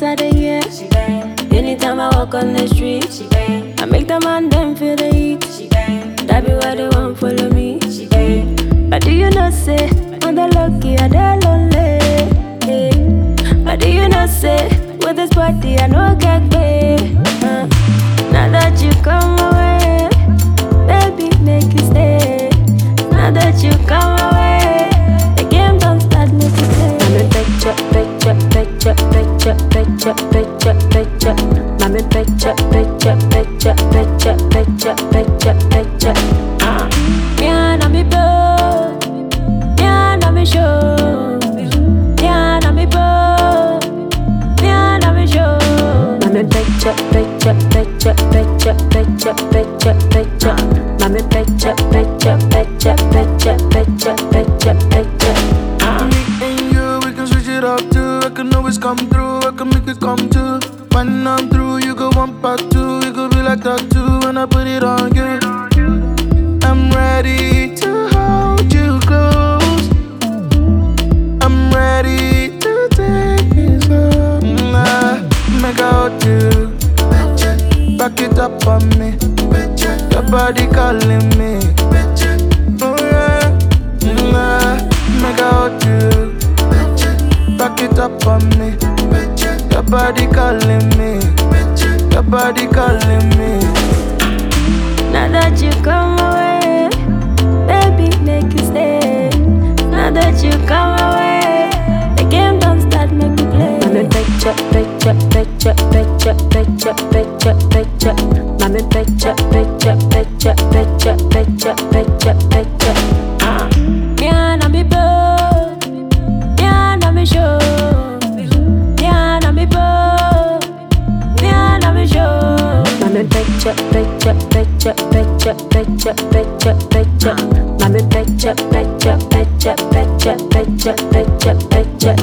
better than yeah. She bang. Anytime I walk on the street, she bang. I make the man them feel the heat. She bang. That be why they won't follow me. She bang. But do you not say when they lucky I they lonely? Hey. But do you not say with this party I know no get Mami pecha pecha pecha pecha pecha pecha pecha. Mami pecha pecha pecha pecha pecha pecha pecha. Ah. Me and you, we can switch it up too. I can always come through, I can make it come too. When I'm through, you go one part two. You could be like that too when I put it on you. I'm ready up on me. Your body calling me. Oh yeah, nah, make out you. Back it up on me. Your body calling me. Your body calling me. Now that you come away, baby, make you stay. Now that you come away, the game don't start, make you play. Mami pecha, pecha, pecha, pecha, Mami pecha, pecha, pecha, pecha, pecha, pecha, pecha. Ah, yeah, na me blow, yeah, na me show, yeah, na me blow. Yeah, na me show. Mami pecha, pecha, pecha, pecha, pecha, pecha, pecha. Mami pecha, pecha, pecha, pecha, pecha, pecha.